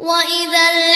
وإذا